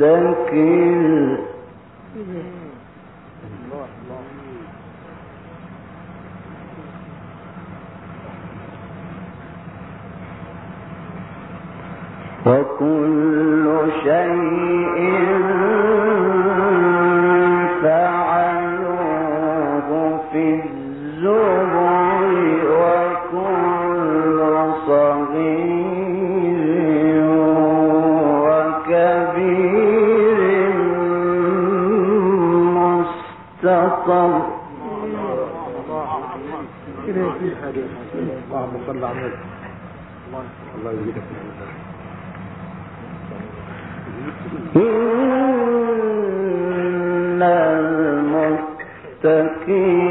مستقل وكل شيء الصبر على إن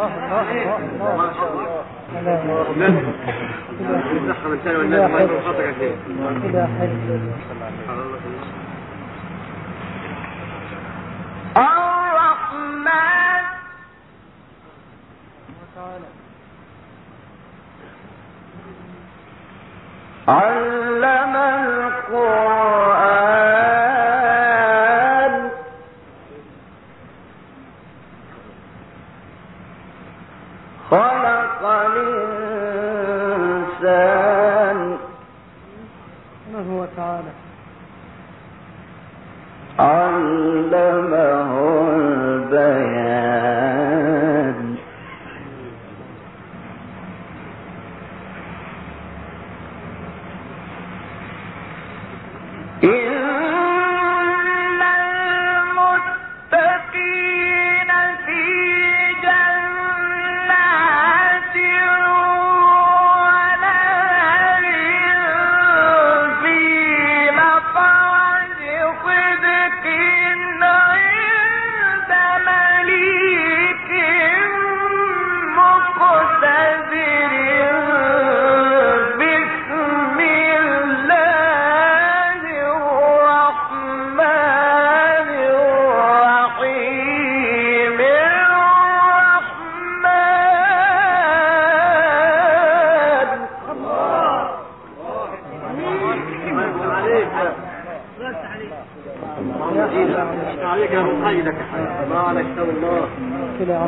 ما شاء الله. لا لا لا لا لا لا لا لا لا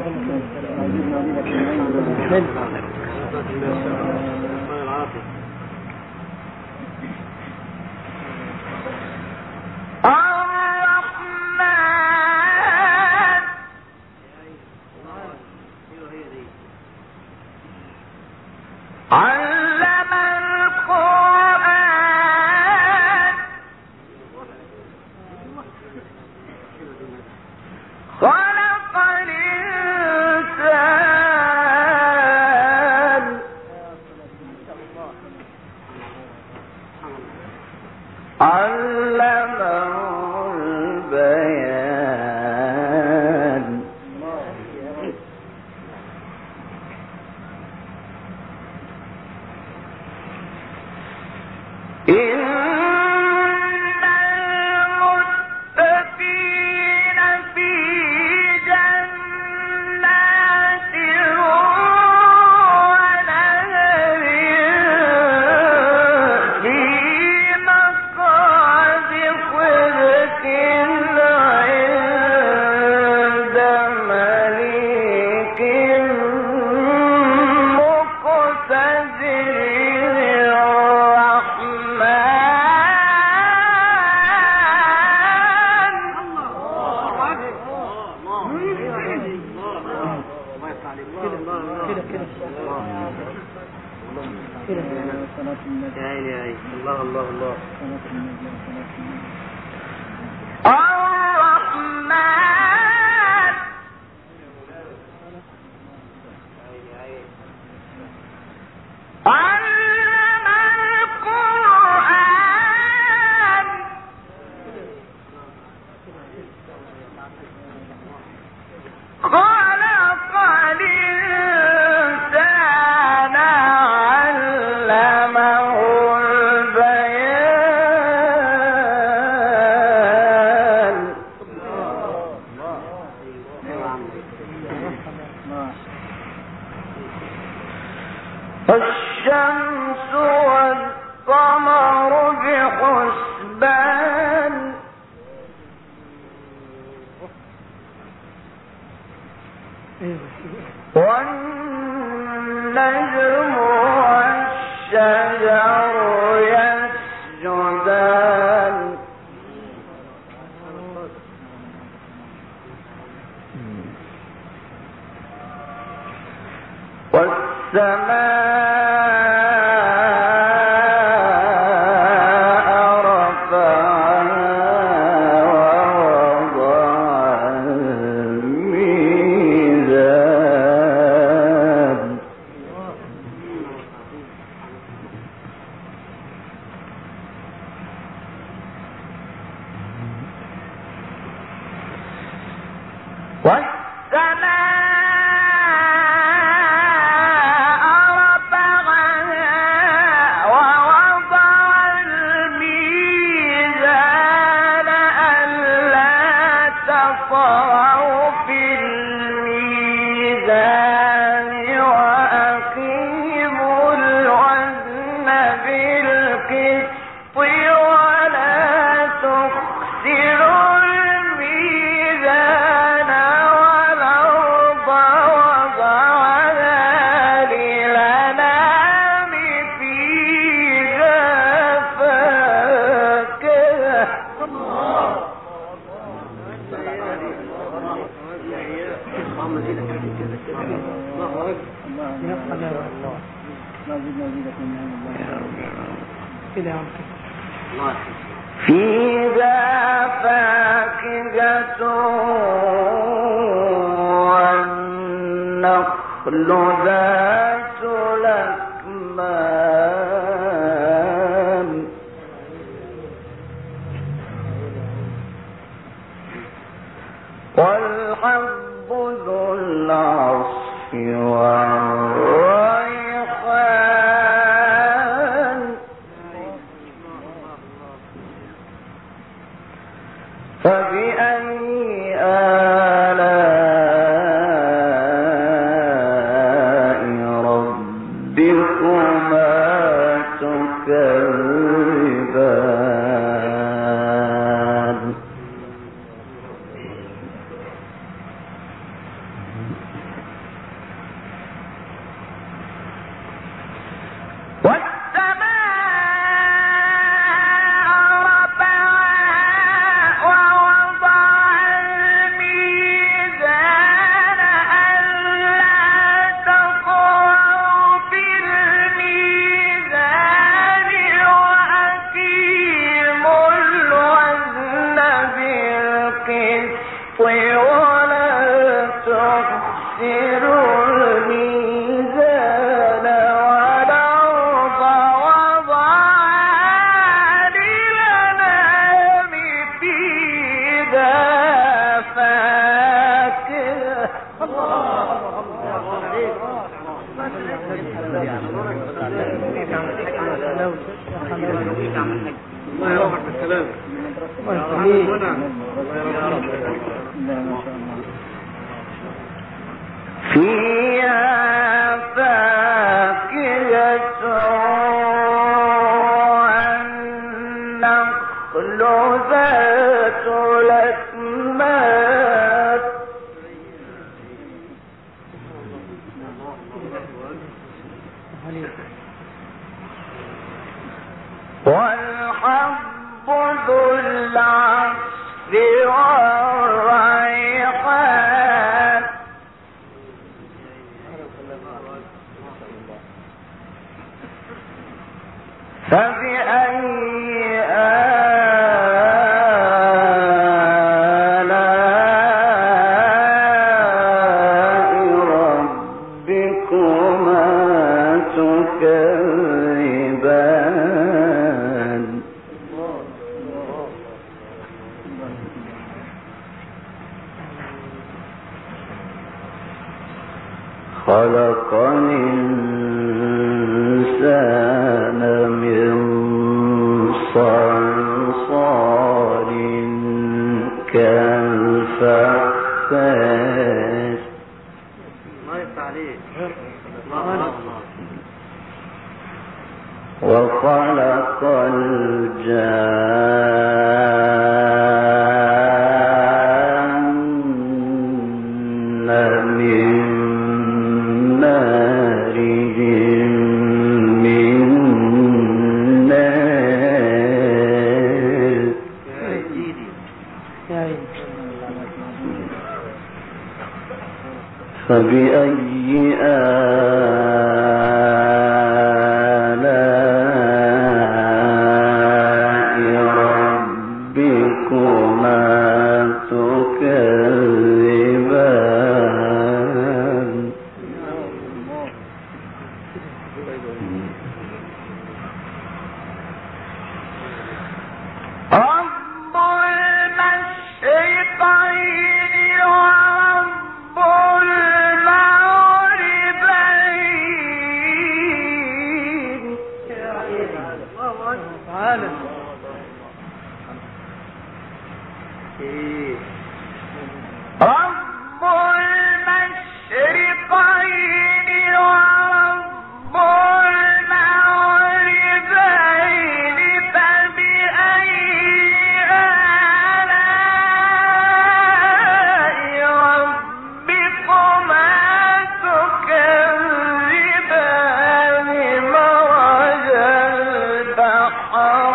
como que السماء الله الله وخلق الجان حقا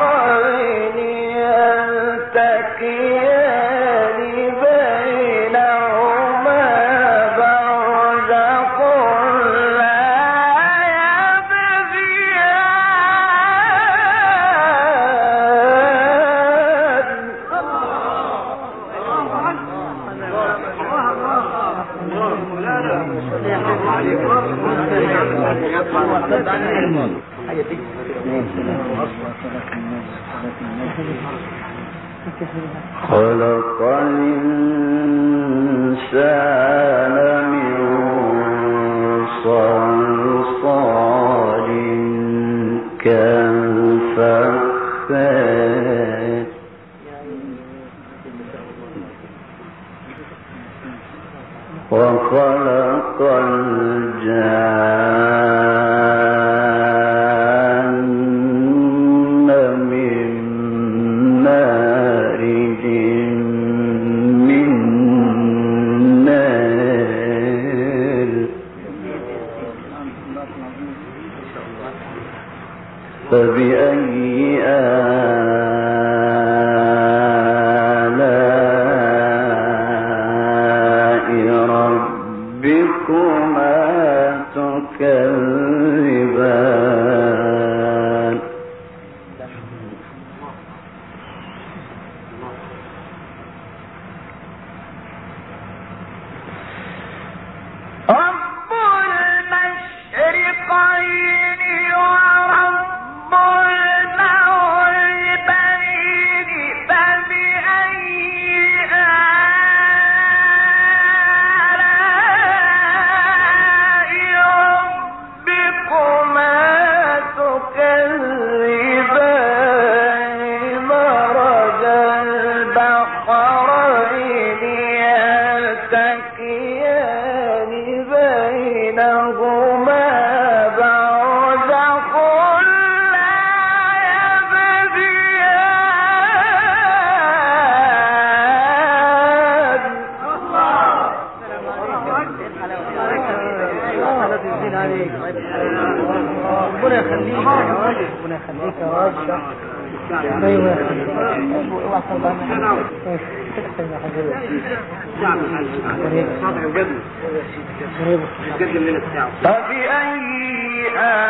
فبأي آه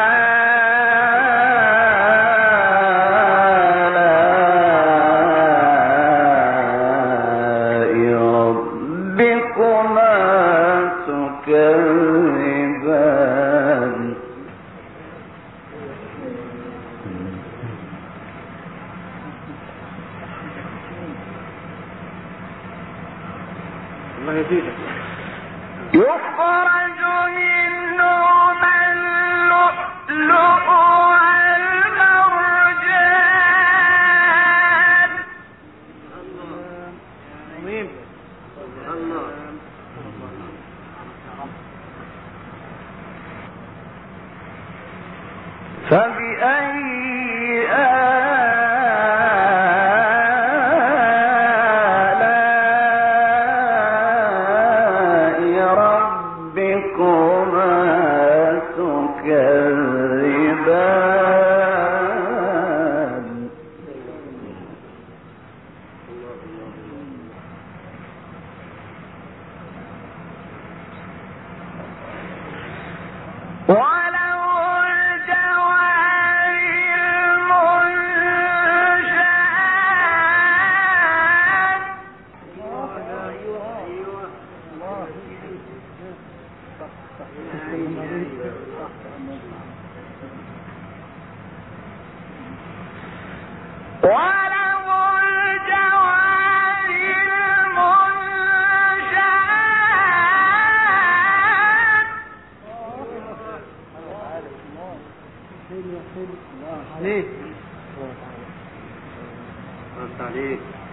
الله يزيدك. يخرج منه من لؤلؤ فبأي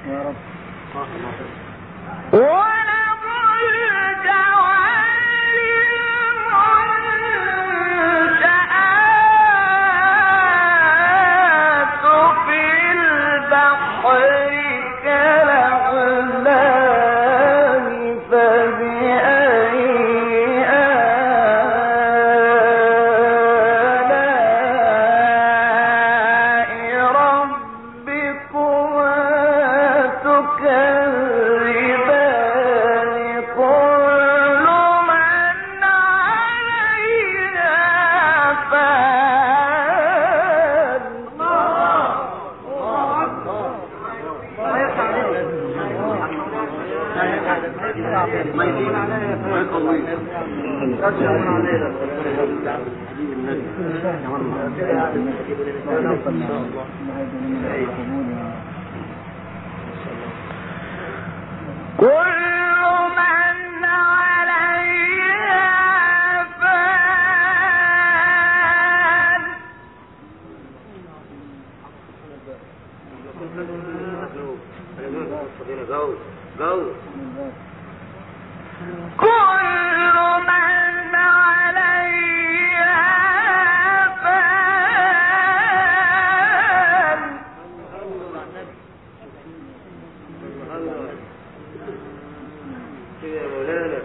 وإذا الجبال سيرت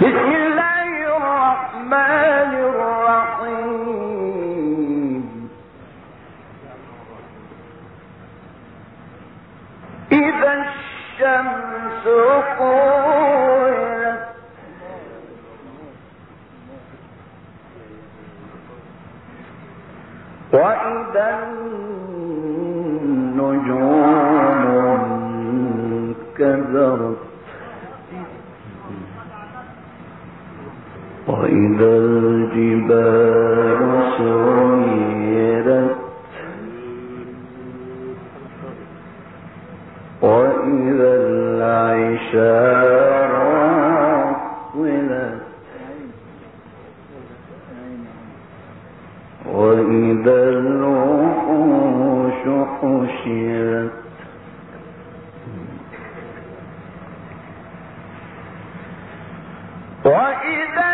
بسم الله الرحمن الرحيم. إذا الشمس قوم وإذا النجوم وإذا الجبال وإذا العشار حشيت وإذا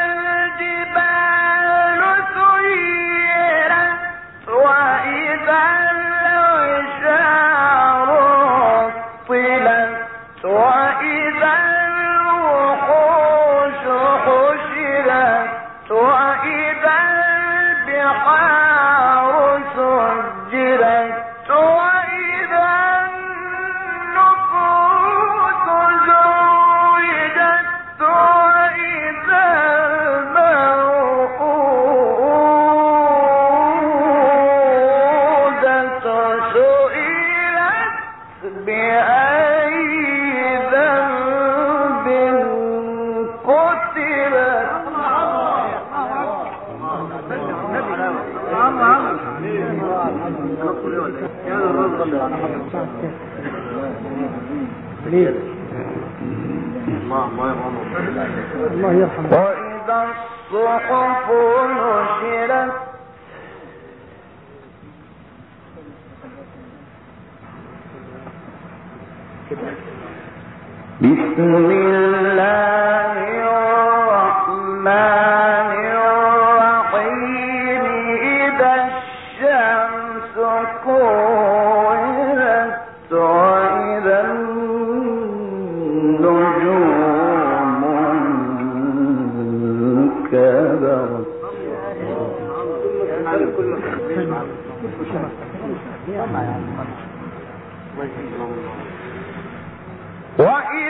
وإن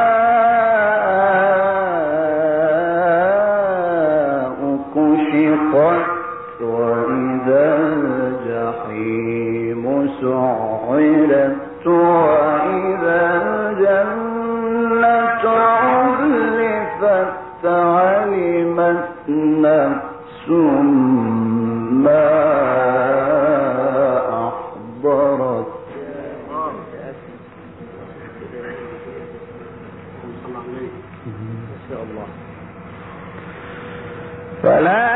نفس ما أحضرت. فلا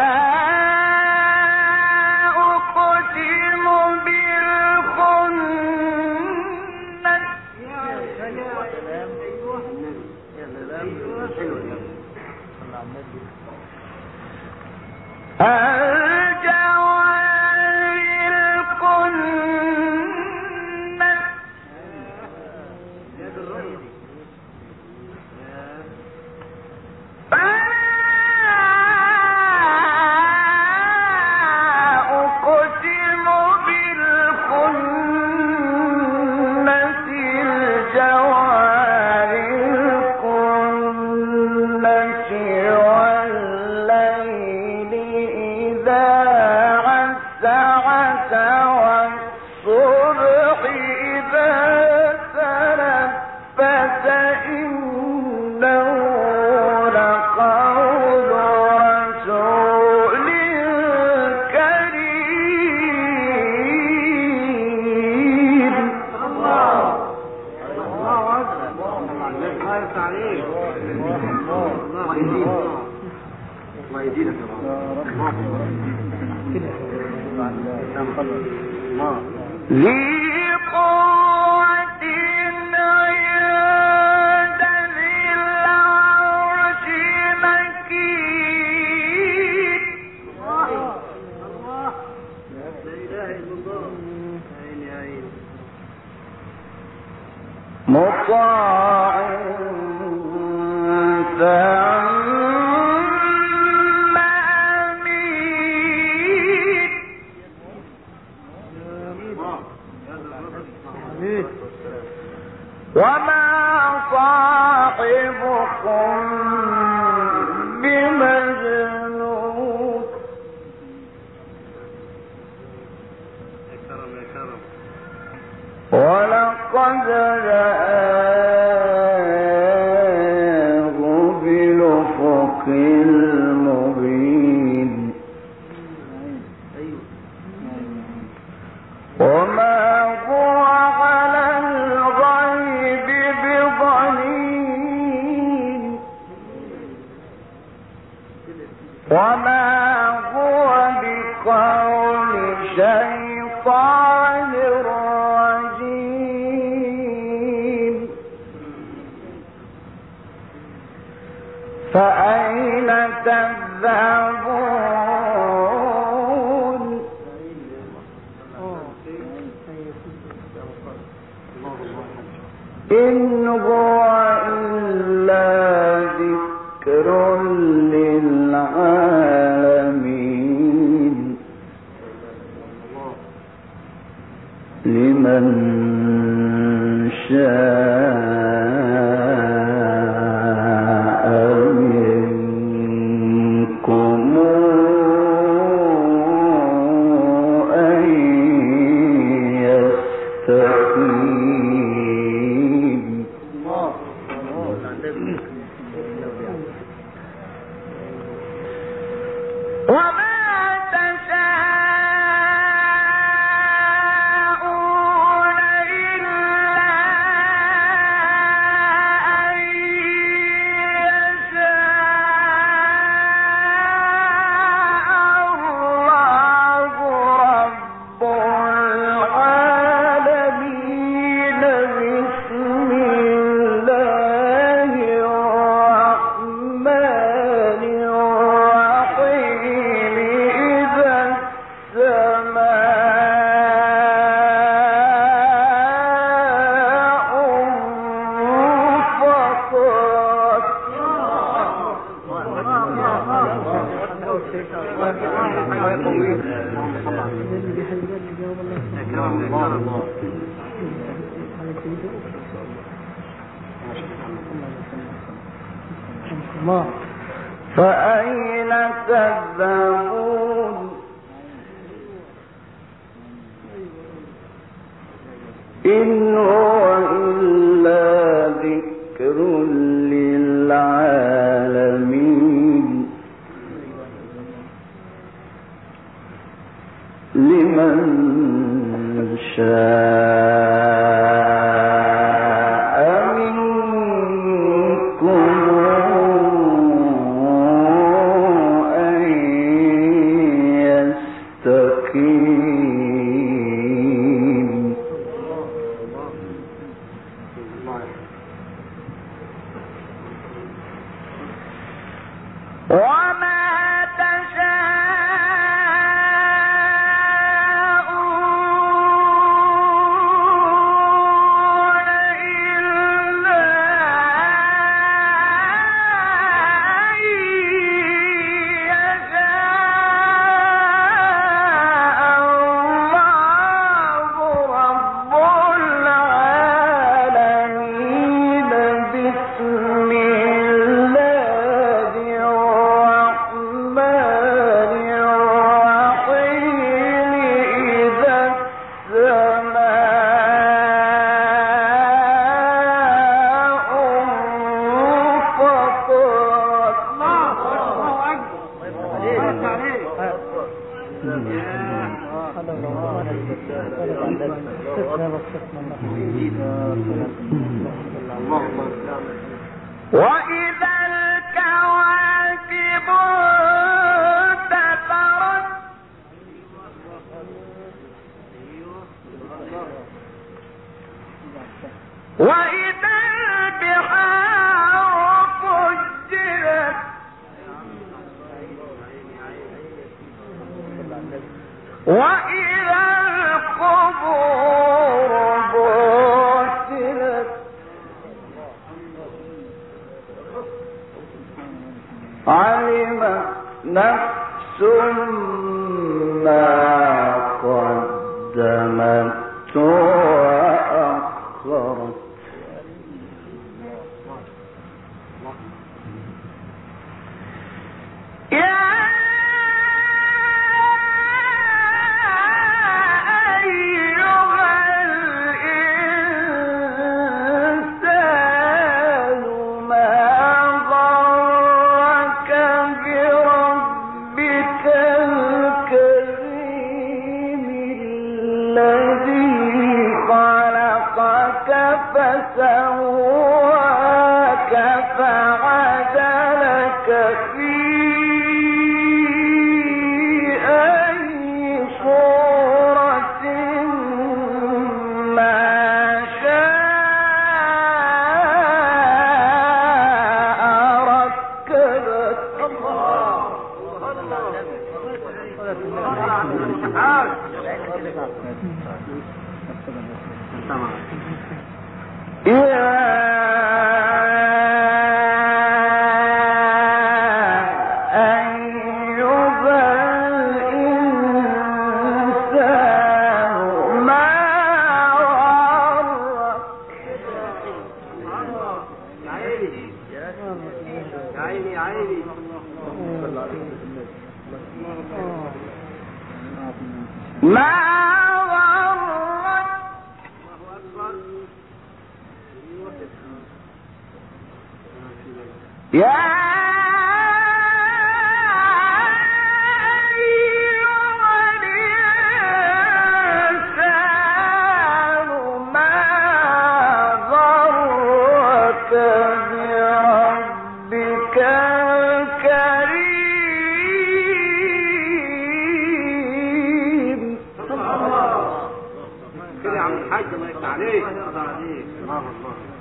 And الله يفتح عليك الله يزيد الله يزيدك يا ذي قوة عياد مطاع فأين تذهبون؟ إن هو إلا ذكر للعالمين. لمن شاء فأين تذهبون؟ إن هو شاء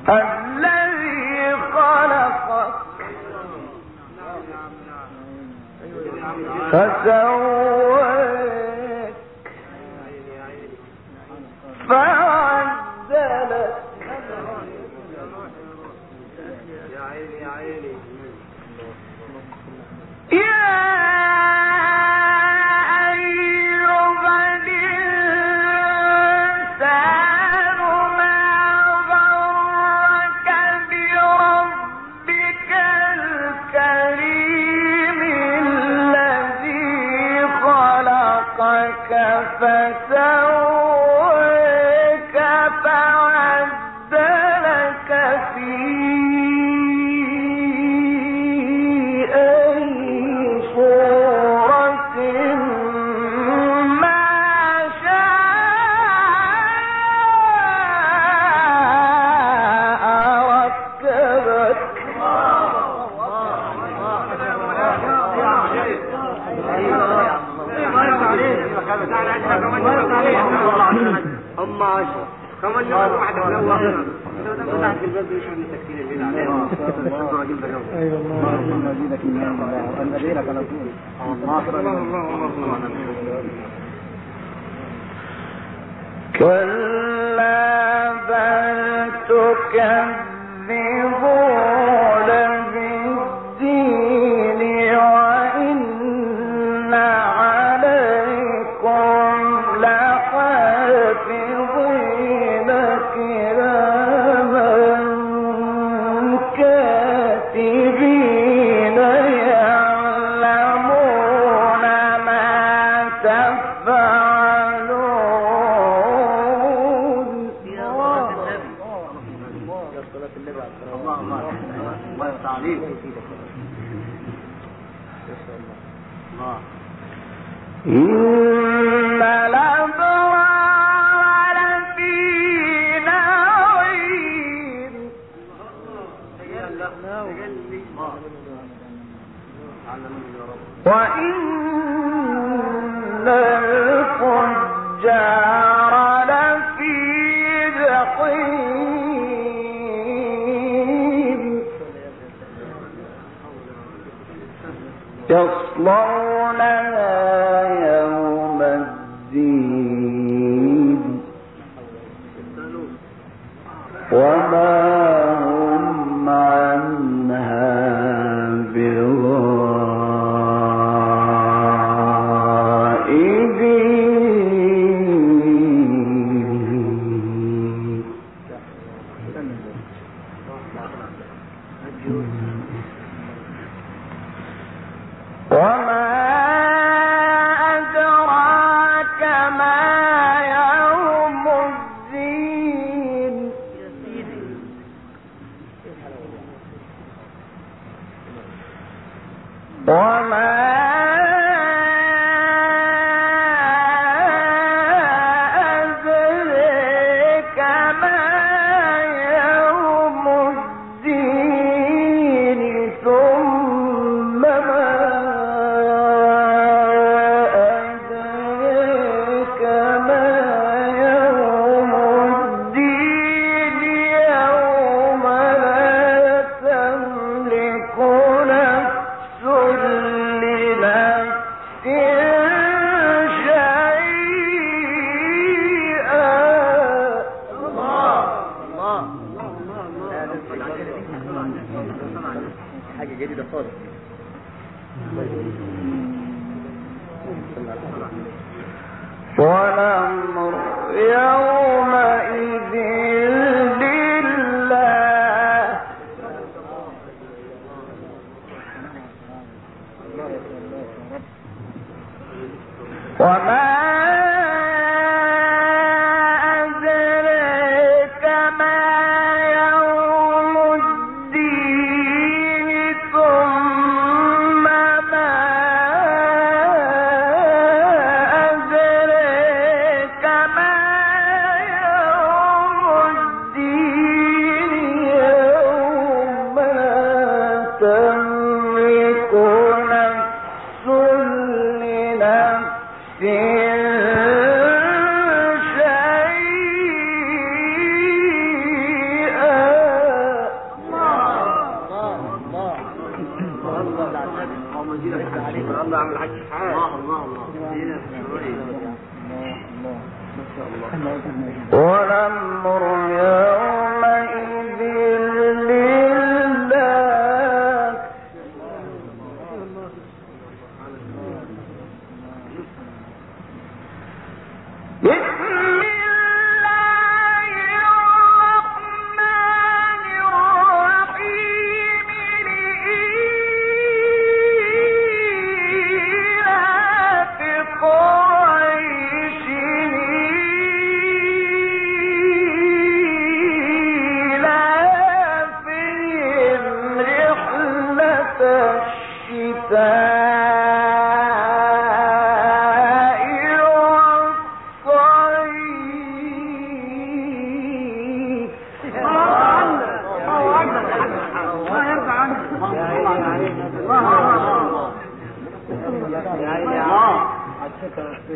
الذي فسواك كلا بل تكذبون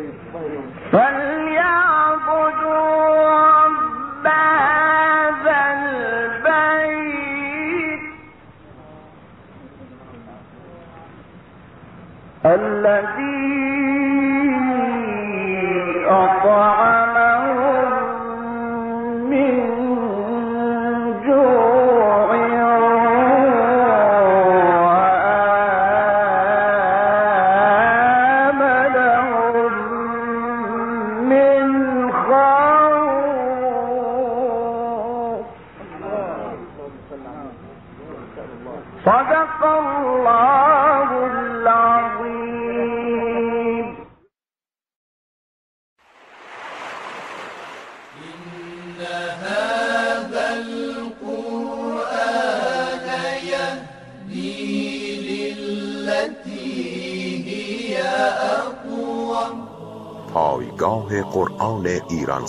the ایران